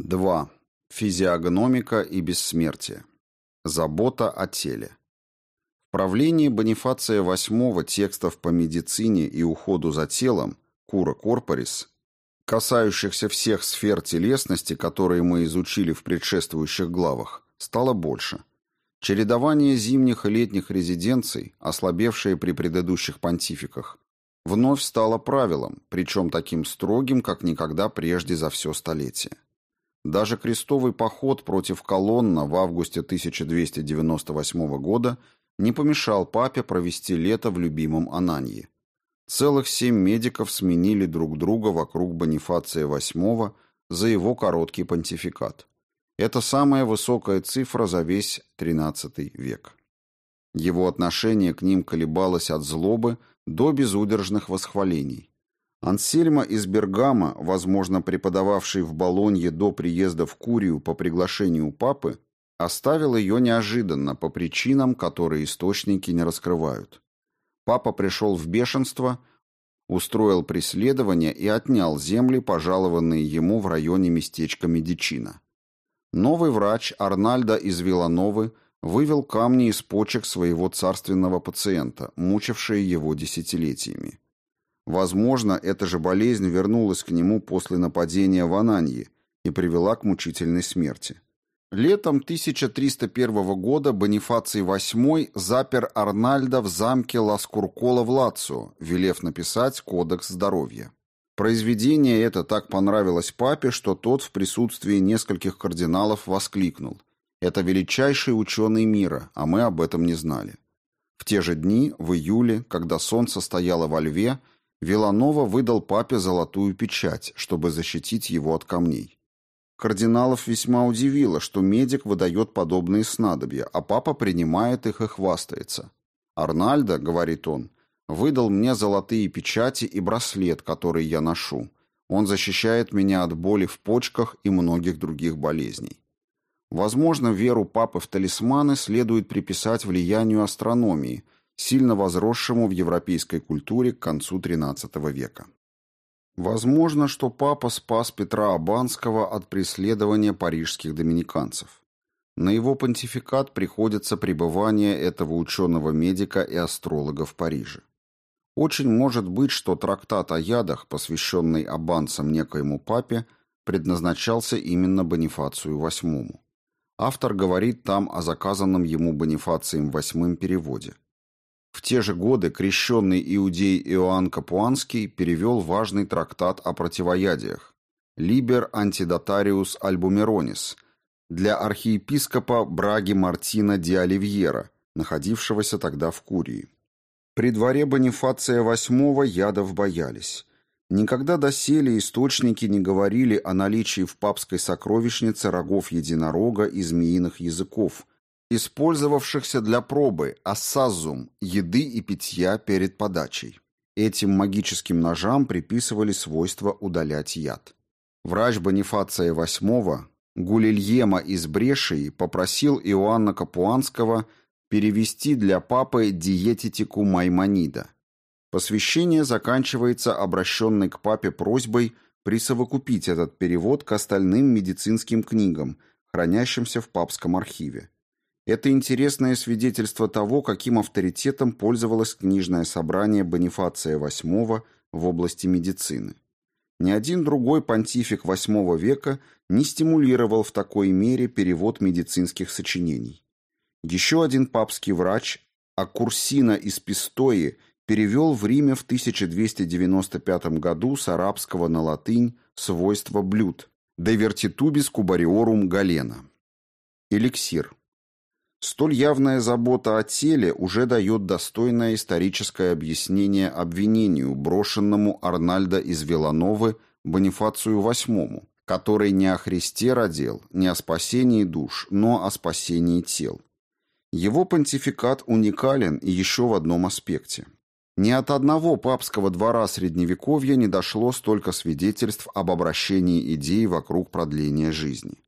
2. Физиогномика и бессмертие. Забота о теле. В правлении Бонифация VIII текстов по медицине и уходу за телом «Кура Корпорис», касающихся всех сфер телесности, которые мы изучили в предшествующих главах, стало больше. Чередование зимних и летних резиденций, ослабевшее при предыдущих понтификах, вновь стало правилом, причем таким строгим, как никогда прежде за все столетие. Даже крестовый поход против Колонна в августе 1298 года не помешал папе провести лето в любимом Ананье. Целых семь медиков сменили друг друга вокруг Бонифация VIII за его короткий понтификат. Это самая высокая цифра за весь XIII век. Его отношение к ним колебалось от злобы до безудержных восхвалений. Ансельма из Бергама, возможно, преподававший в Болонье до приезда в Курию по приглашению папы, оставил ее неожиданно по причинам, которые источники не раскрывают. Папа пришел в бешенство, устроил преследование и отнял земли, пожалованные ему в районе местечка Медичина. Новый врач Арнальдо из Вилановы вывел камни из почек своего царственного пациента, мучившие его десятилетиями. Возможно, эта же болезнь вернулась к нему после нападения в Ананье и привела к мучительной смерти. Летом 1301 года Бонифаций VIII запер Арнальда в замке Ласкуркола в Лацио, велев написать Кодекс здоровья. Произведение это так понравилось папе, что тот в присутствии нескольких кардиналов воскликнул «Это величайший ученый мира, а мы об этом не знали». В те же дни, в июле, когда солнце стояло во льве, Виланова выдал папе золотую печать, чтобы защитить его от камней. Кардиналов весьма удивило, что медик выдает подобные снадобья, а папа принимает их и хвастается. «Арнальдо», — говорит он, — «выдал мне золотые печати и браслет, который я ношу. Он защищает меня от боли в почках и многих других болезней». Возможно, веру папы в талисманы следует приписать влиянию астрономии, сильно возросшему в европейской культуре к концу XIII века. Возможно, что папа спас Петра Абанского от преследования парижских доминиканцев. На его понтификат приходится пребывание этого ученого-медика и астролога в Париже. Очень может быть, что трактат о ядах, посвященный абанцам некоему папе, предназначался именно Бонифацию VIII. Автор говорит там о заказанном ему Бонифацием VIII переводе. Те же годы крещенный иудей Иоанн Капуанский перевел важный трактат о противоядиях «Liber Antidotarius Albumeronis» для архиепископа Браги Мартина ди Оливьера, находившегося тогда в Курии. При дворе Бонифация VIII ядов боялись. Никогда доселе источники не говорили о наличии в папской сокровищнице рогов единорога и змеиных языков – использовавшихся для пробы ассазум, еды и питья перед подачей. Этим магическим ножам приписывали свойство удалять яд. Врач Бонифация VIII Гулильема из Брешии попросил Иоанна Капуанского перевести для папы диететику Маймонида. Посвящение заканчивается обращенной к папе просьбой присовокупить этот перевод к остальным медицинским книгам, хранящимся в папском архиве. Это интересное свидетельство того, каким авторитетом пользовалось книжное собрание Бонифация VIII в области медицины. Ни один другой понтифик VIII века не стимулировал в такой мере перевод медицинских сочинений. Еще один папский врач, Акурсина из Пистои, перевел в Риме в 1295 году с арабского на латынь свойства блюд «De vertitubis cubariorum galena». Эликсир. Столь явная забота о теле уже дает достойное историческое объяснение обвинению, брошенному Арнальдо из Вилановы Бонифацию VIII, который не о Христе родил, не о спасении душ, но о спасении тел. Его понтификат уникален еще в одном аспекте. Ни от одного папского двора Средневековья не дошло столько свидетельств об обращении идей вокруг продления жизни.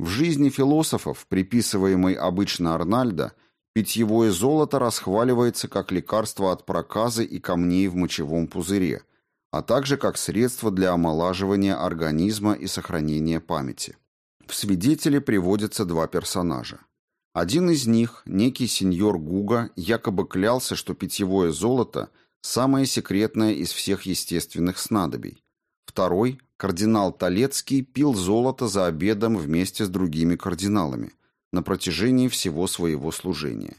В жизни философов, приписываемой обычно Арнальдо, питьевое золото расхваливается как лекарство от проказы и камней в мочевом пузыре, а также как средство для омолаживания организма и сохранения памяти. В свидетели приводятся два персонажа. Один из них, некий сеньор Гуга, якобы клялся, что питьевое золото – самое секретное из всех естественных снадобий. Второй, кардинал Толецкий, пил золото за обедом вместе с другими кардиналами на протяжении всего своего служения.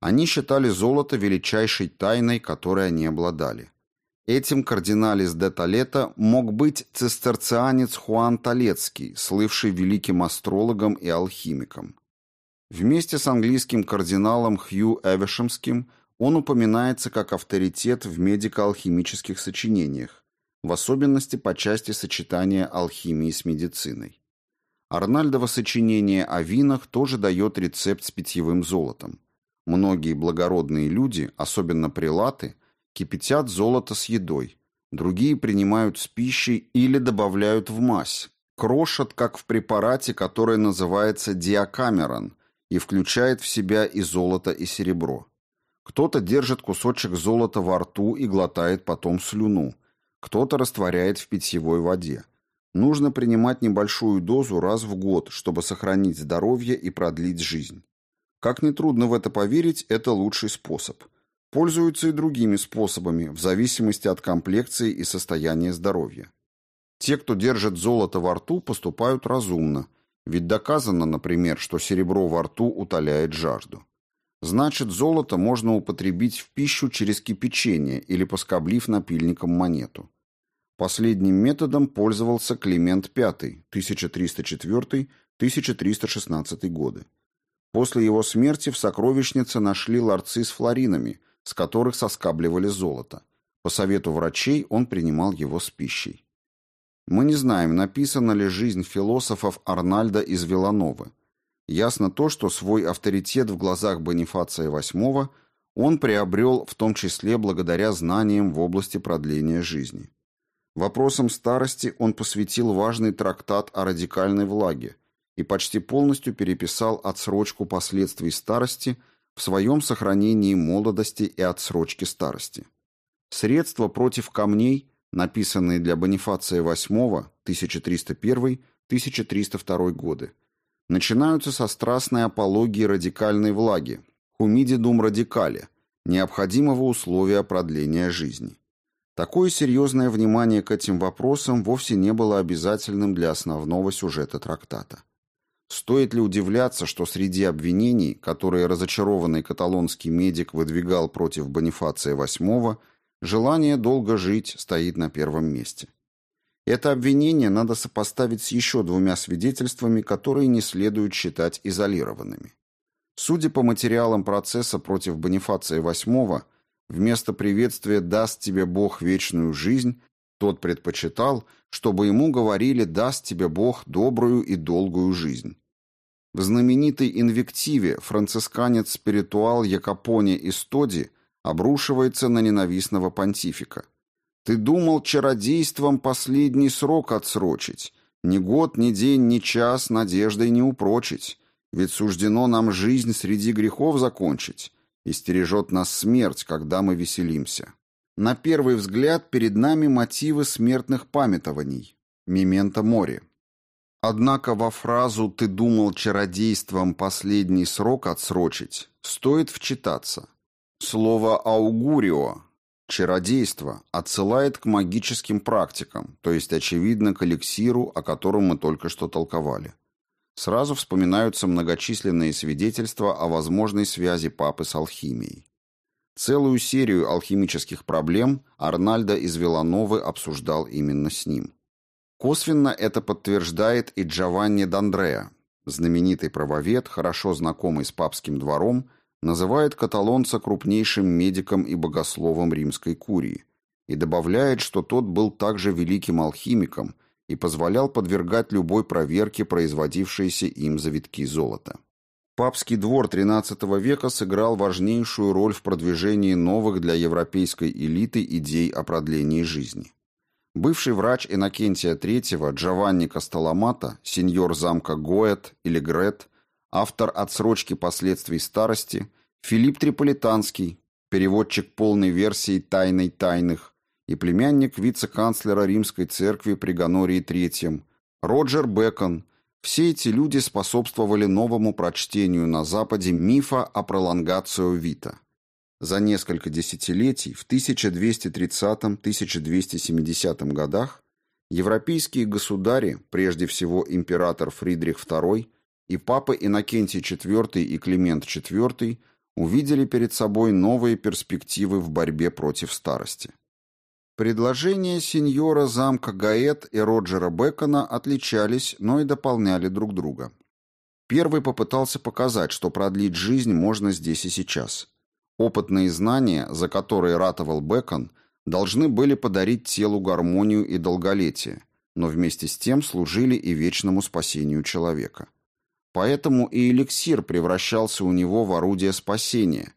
Они считали золото величайшей тайной, которой они обладали. Этим кардиналис де Толето мог быть цистерцианец Хуан Толецкий, слывший великим астрологом и алхимиком. Вместе с английским кардиналом Хью Эвешемским он упоминается как авторитет в медико-алхимических сочинениях, в особенности по части сочетания алхимии с медициной. Арнальдово сочинение о винах тоже дает рецепт с питьевым золотом. Многие благородные люди, особенно прилаты, кипятят золото с едой, другие принимают с пищей или добавляют в мазь, крошат, как в препарате, который называется диакамерон – и включает в себя и золото, и серебро. Кто-то держит кусочек золота во рту и глотает потом слюну. Кто-то растворяет в питьевой воде. Нужно принимать небольшую дозу раз в год, чтобы сохранить здоровье и продлить жизнь. Как нетрудно в это поверить, это лучший способ. Пользуются и другими способами, в зависимости от комплекции и состояния здоровья. Те, кто держит золото во рту, поступают разумно – ведь доказано, например, что серебро во рту утоляет жажду. Значит, золото можно употребить в пищу через кипячение или поскоблив напильником монету. Последним методом пользовался Климент V, 1304-1316 годы. После его смерти в сокровищнице нашли ларцы с флоринами, с которых соскабливали золото. По совету врачей он принимал его с пищей. Мы не знаем, написана ли жизнь философов Арнальда из Вилановы. Ясно то, что свой авторитет в глазах Бонифация VIII он приобрел в том числе благодаря знаниям в области продления жизни. Вопросам старости он посвятил важный трактат о радикальной влаге и почти полностью переписал отсрочку последствий старости в своем сохранении молодости и отсрочки старости. Средства против камней написанные для Бонифация VIII 1301-1302 годы, начинаются со страстной апологии радикальной влаги, хумидидум радикале, необходимого условия продления жизни. Такое серьезное внимание к этим вопросам вовсе не было обязательным для основного сюжета трактата. Стоит ли удивляться, что среди обвинений, которые разочарованный каталонский медик выдвигал против Бонифация VIII, Желание долго жить стоит на первом месте. Это обвинение надо сопоставить с еще двумя свидетельствами, которые не следует считать изолированными. Судя по материалам процесса против Бонифация VIII, вместо приветствия «даст тебе Бог вечную жизнь», тот предпочитал, чтобы ему говорили «даст тебе Бог добрую и долгую жизнь». В знаменитой инвективе францисканец-спиритуал Якопоне из Тоди – обрушивается на ненавистного понтифика. Ты думал чародейством последний срок отсрочить, ни год, ни день, ни час надеждой не упрочить, ведь суждено нам жизнь среди грехов закончить, и стережет нас смерть, когда мы веселимся. На первый взгляд перед нами мотивы смертных памятований. Мементо море. Однако во фразу «ты думал чародейством последний срок отсрочить» стоит вчитаться. Слово «аугурио» – чародейство – отсылает к магическим практикам, то есть, очевидно, к эликсиру, о котором мы только что толковали. Сразу вспоминаются многочисленные свидетельства о возможной связи папы с алхимией. Целую серию алхимических проблем Арнальдо из Вилановы обсуждал именно с ним. Косвенно это подтверждает и Джованни Д'Андреа, знаменитый правовед, хорошо знакомый с папским двором – называет каталонца крупнейшим медиком и богословом римской курии и добавляет, что тот был также великим алхимиком и позволял подвергать любой проверке производившиеся им завитки золота. Папский двор XIII века сыграл важнейшую роль в продвижении новых для европейской элиты идей о продлении жизни. Бывший врач Иннокентия III Джованни Костоломата, сеньор замка Гоэт или Грет, автор «Отсрочки последствий старости», Филипп Триполитанский, переводчик полной версии «Тайной тайных», и племянник вице-канцлера Римской церкви при Гонории III, Роджер Бекон. Все эти люди способствовали новому прочтению на Западе мифа о пролонгацию Вита. За несколько десятилетий, в 1230-1270 годах, европейские государи, прежде всего император Фридрих II и папы Иннокентий IV и Климент IV, увидели перед собой новые перспективы в борьбе против старости. Предложения сеньора замка Гаэт и Роджера Бекона отличались, но и дополняли друг друга. Первый попытался показать, что продлить жизнь можно здесь и сейчас. Опытные знания, за которые ратовал Бекон, должны были подарить телу гармонию и долголетие, но вместе с тем служили и вечному спасению человека. Поэтому и эликсир превращался у него в орудие спасения,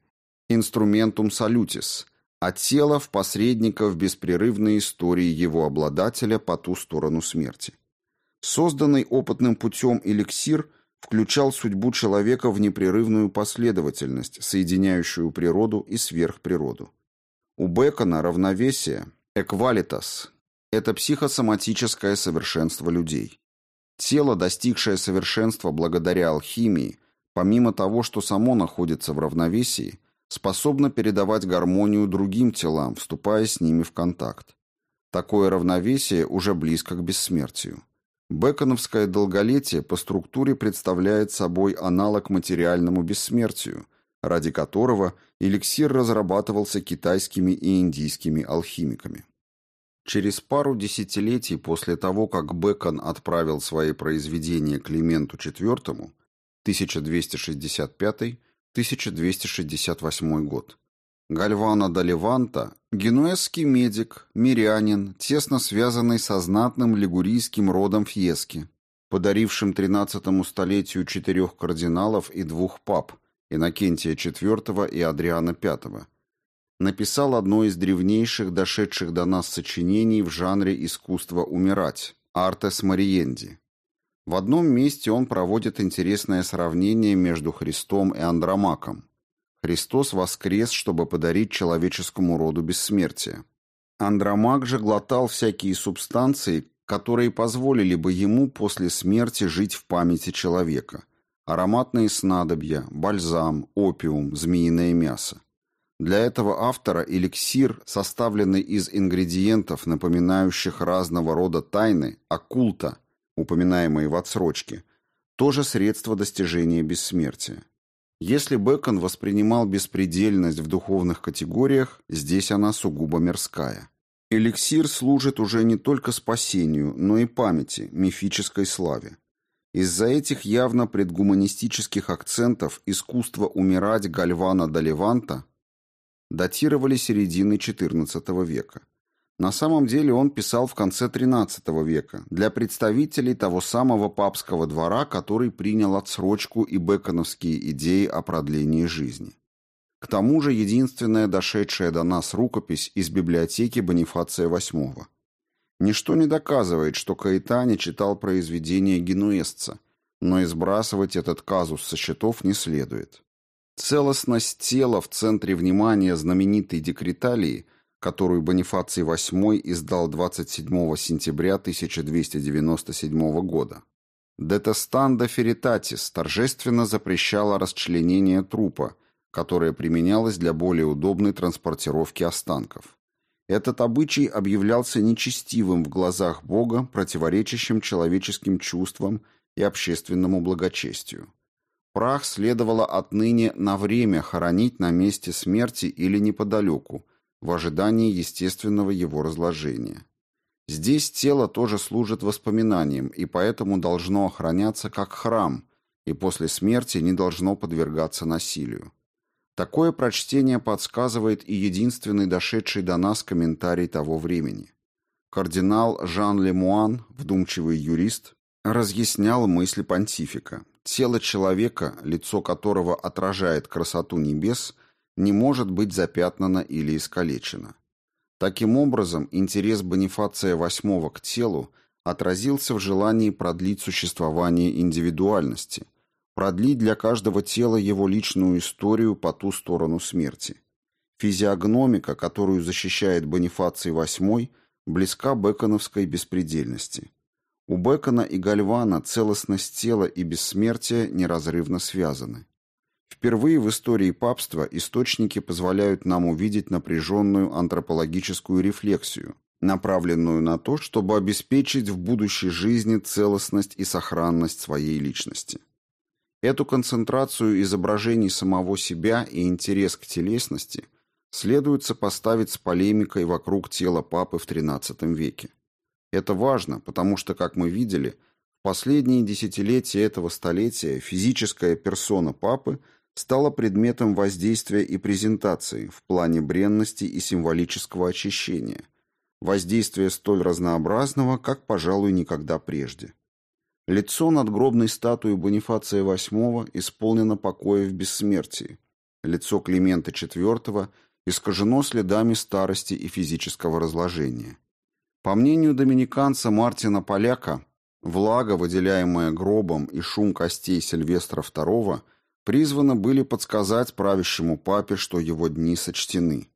инструментум салютис, а тело в посредника в беспрерывной истории его обладателя по ту сторону смерти. Созданный опытным путем эликсир включал судьбу человека в непрерывную последовательность, соединяющую природу и сверхприроду. У Бекона равновесие, эквалитас – это психосоматическое совершенство людей. Тело, достигшее совершенства благодаря алхимии, помимо того, что само находится в равновесии, способно передавать гармонию другим телам, вступая с ними в контакт. Такое равновесие уже близко к бессмертию. Беконовское долголетие по структуре представляет собой аналог материальному бессмертию, ради которого эликсир разрабатывался китайскими и индийскими алхимиками. Через пару десятилетий после того, как Бекон отправил свои произведения Клименту IV, 1265-1268 год, Гальвана да Леванта, генуэзский медик, мирянин, тесно связанный со знатным лигурийским родом Фьески, подарившим XIII столетию четырех кардиналов и двух пап, Иннокентия IV и Адриана V, написал одно из древнейших, дошедших до нас сочинений в жанре искусства умирать «Артес Мариенди». В одном месте он проводит интересное сравнение между Христом и Андромаком. Христос воскрес, чтобы подарить человеческому роду бессмертие. Андромак же глотал всякие субстанции, которые позволили бы ему после смерти жить в памяти человека. Ароматные снадобья, бальзам, опиум, змеиное мясо. Для этого автора эликсир, составленный из ингредиентов, напоминающих разного рода тайны, оккульта, упоминаемые в отсрочке, тоже средство достижения бессмертия. Если Бэкон воспринимал беспредельность в духовных категориях, здесь она сугубо мирская. Эликсир служит уже не только спасению, но и памяти, мифической славе. Из-за этих явно предгуманистических акцентов искусство умирать Гальвана до Леванта датировали середины XIV века. На самом деле он писал в конце XIII века для представителей того самого папского двора, который принял отсрочку и беконовские идеи о продлении жизни. К тому же единственная дошедшая до нас рукопись из библиотеки Бонифация VIII. Ничто не доказывает, что Каэтани читал произведения генуэзца, но избрасывать этот казус со счетов не следует. Целостность тела в центре внимания знаменитой декреталии, которую Бонифаций VIII издал 27 сентября 1297 года. Детестанда феритатис торжественно запрещала расчленение трупа, которое применялось для более удобной транспортировки останков. Этот обычай объявлялся нечестивым в глазах Бога, противоречащим человеческим чувствам и общественному благочестию. Прах следовало отныне на время хоронить на месте смерти или неподалеку, в ожидании естественного его разложения. Здесь тело тоже служит воспоминанием и поэтому должно охраняться как храм и после смерти не должно подвергаться насилию. Такое прочтение подсказывает и единственный дошедший до нас комментарий того времени. Кардинал Жан Лемуан, вдумчивый юрист, разъяснял мысли понтифика. Тело человека, лицо которого отражает красоту небес, не может быть запятнано или искалечено. Таким образом, интерес Бонифация VIII к телу отразился в желании продлить существование индивидуальности, продлить для каждого тела его личную историю по ту сторону смерти. Физиогномика, которую защищает Бонифаций VIII, близка беконовской беспредельности. У Бекона и Гальвана целостность тела и бессмертие неразрывно связаны. Впервые в истории папства источники позволяют нам увидеть напряженную антропологическую рефлексию, направленную на то, чтобы обеспечить в будущей жизни целостность и сохранность своей личности. Эту концентрацию изображений самого себя и интерес к телесности следует сопоставить с полемикой вокруг тела папы в XIII веке. Это важно, потому что, как мы видели, последние десятилетия этого столетия физическая персона папы стала предметом воздействия и презентации в плане бренности и символического очищения, воздействия столь разнообразного, как, пожалуй, никогда прежде. Лицо надгробной статуи Бонифация VIII исполнено покоя в бессмертии, лицо Климента IV искажено следами старости и физического разложения. По мнению доминиканца Мартина Поляка, влага, выделяемая гробом и шум костей Сильвестра II призваны были подсказать правящему папе, что его дни сочтены.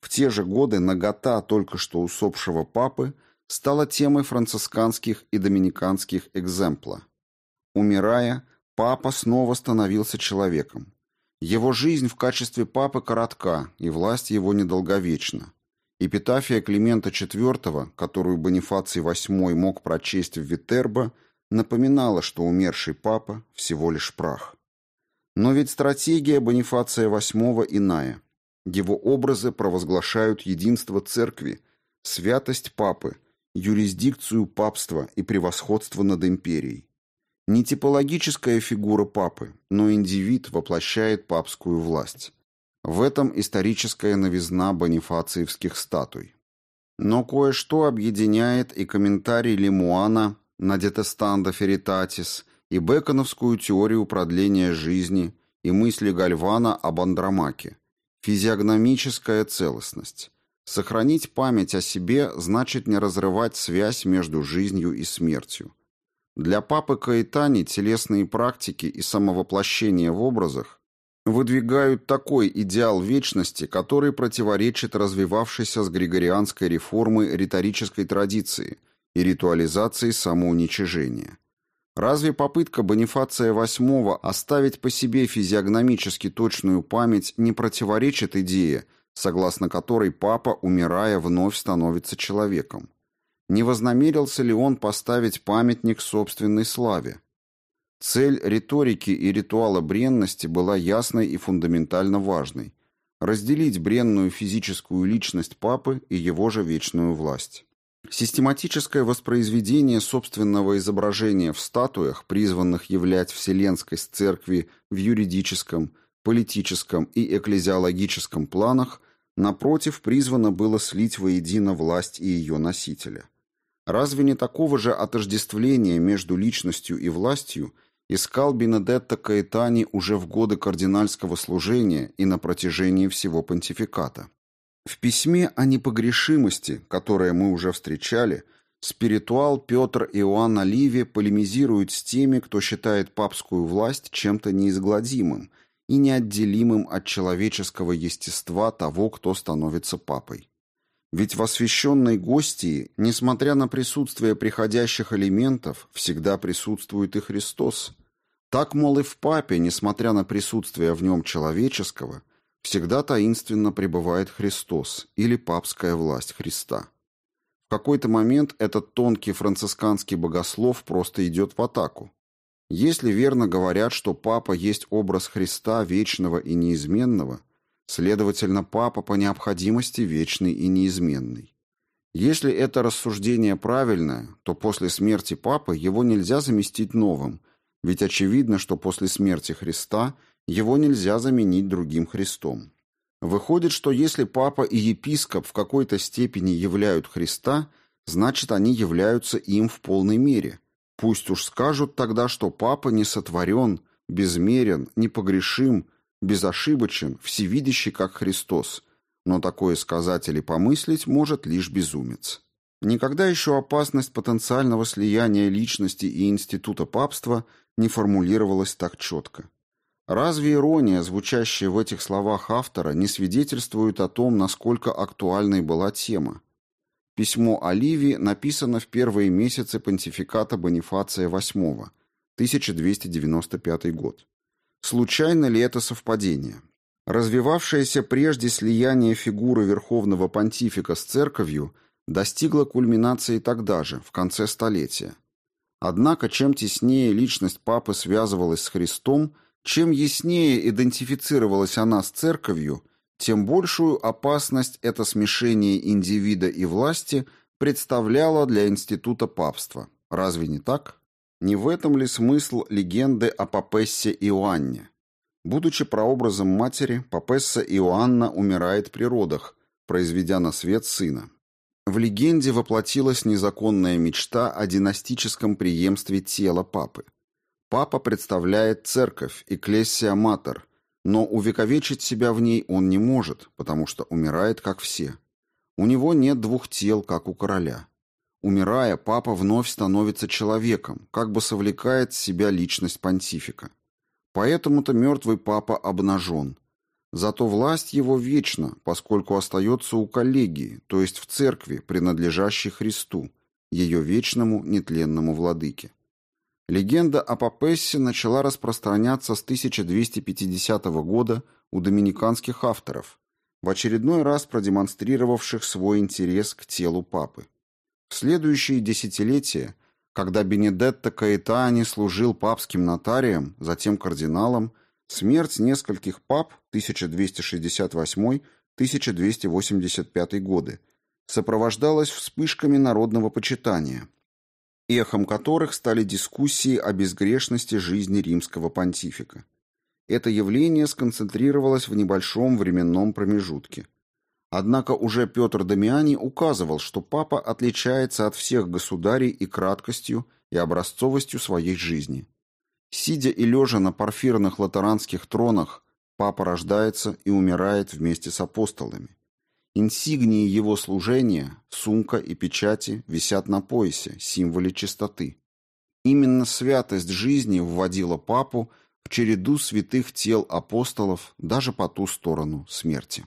В те же годы нагота только что усопшего папы стала темой францисканских и доминиканских экземпла. Умирая, папа снова становился человеком. Его жизнь в качестве папы коротка, и власть его недолговечна. Эпитафия Климента IV, которую Бонифаций VIII мог прочесть в Витербо, напоминала, что умерший папа всего лишь прах. Но ведь стратегия Бонифация VIII иная. Его образы провозглашают единство церкви, святость папы, юрисдикцию папства и превосходство над империей. Не типологическая фигура папы, но индивид воплощает папскую власть. В этом историческая новизна бонифациевских статуй. Но кое-что объединяет и комментарий Лемуана на Детестанда Феритатис, и беконовскую теорию продления жизни, и мысли Гальвана об Андромаке. Физиогномическая целостность. Сохранить память о себе значит не разрывать связь между жизнью и смертью. Для папы Каэтани телесные практики и самовоплощение в образах выдвигают такой идеал вечности, который противоречит развивавшейся с григорианской реформы риторической традиции и ритуализации самоуничижения. Разве попытка Бонифация VIII оставить по себе физиогномически точную память не противоречит идее, согласно которой папа, умирая, вновь становится человеком? Не вознамерился ли он поставить памятник собственной славе? Цель риторики и ритуала бренности была ясной и фундаментально важной – разделить бренную физическую личность папы и его же вечную власть. Систематическое воспроизведение собственного изображения в статуях, призванных являть вселенскость церкви в юридическом, политическом и экклезиологическом планах, напротив, призвано было слить воедино власть и ее носителя. Разве не такого же отождествления между личностью и властью – искал Бенедетто Каэтани уже в годы кардинальского служения и на протяжении всего понтификата. В письме о непогрешимости, которое мы уже встречали, спиритуал Петр Иоанн Оливи полемизирует с теми, кто считает папскую власть чем-то неизгладимым и неотделимым от человеческого естества того, кто становится папой. Ведь в освященной гостии, несмотря на присутствие приходящих элементов, всегда присутствует и Христос. Так, мол, и в папе, несмотря на присутствие в нем человеческого, всегда таинственно пребывает Христос или папская власть Христа. В какой-то момент этот тонкий францисканский богослов просто идет в атаку. Если верно говорят, что папа есть образ Христа вечного и неизменного – Следовательно, папа по необходимости вечный и неизменный. Если это рассуждение правильное, то после смерти папы его нельзя заместить новым, ведь очевидно, что после смерти Христа его нельзя заменить другим Христом. Выходит, что если папа и епископ в какой-то степени являют Христа, значит, они являются им в полной мере. Пусть уж скажут тогда, что папа не сотворен, безмерен, непогрешим, безошибочен, всевидящий, как Христос, но такое сказать или помыслить может лишь безумец. Никогда еще опасность потенциального слияния личности и института папства не формулировалась так четко. Разве ирония, звучащая в этих словах автора, не свидетельствует о том, насколько актуальной была тема? Письмо Оливии написано в первые месяцы понтификата Бонифация VIII, 1295 год. Случайно ли это совпадение? Развивавшееся прежде слияние фигуры верховного понтифика с церковью достигло кульминации тогда же, в конце столетия. Однако, чем теснее личность папы связывалась с Христом, чем яснее идентифицировалась она с церковью, тем большую опасность это смешение индивида и власти представляло для института папства. Разве не так? Не в этом ли смысл легенды о папессе Иоанне? Будучи прообразом матери, папесса Иоанна умирает при родах, произведя на свет сына. В легенде воплотилась незаконная мечта о династическом преемстве тела папы. Папа представляет церковь, экклесия матер, но увековечить себя в ней он не может, потому что умирает, как все. У него нет двух тел, как у короля. Умирая, папа вновь становится человеком, как бы совлекает с себя личность понтифика. Поэтому-то мертвый папа обнажен. Зато власть его вечна, поскольку остается у коллегии, то есть в церкви, принадлежащей Христу, ее вечному нетленному владыке. Легенда о Папессе начала распространяться с 1250 года у доминиканских авторов, в очередной раз продемонстрировавших свой интерес к телу папы. В следующие десятилетия – когда Бенедетто Каэтани служил папским нотарием, затем кардиналом, смерть нескольких пап 1268-1285 годы сопровождалась вспышками народного почитания, эхом которых стали дискуссии о безгрешности жизни римского понтифика. Это явление сконцентрировалось в небольшом временном промежутке – Однако уже Петр Дамиани указывал, что папа отличается от всех государей и краткостью, и образцовостью своей жизни. Сидя и лежа на порфирных латеранских тронах, папа рождается и умирает вместе с апостолами. Инсигнии его служения, сумка и печати висят на поясе, символе чистоты. Именно святость жизни вводила папу в череду святых тел апостолов даже по ту сторону смерти.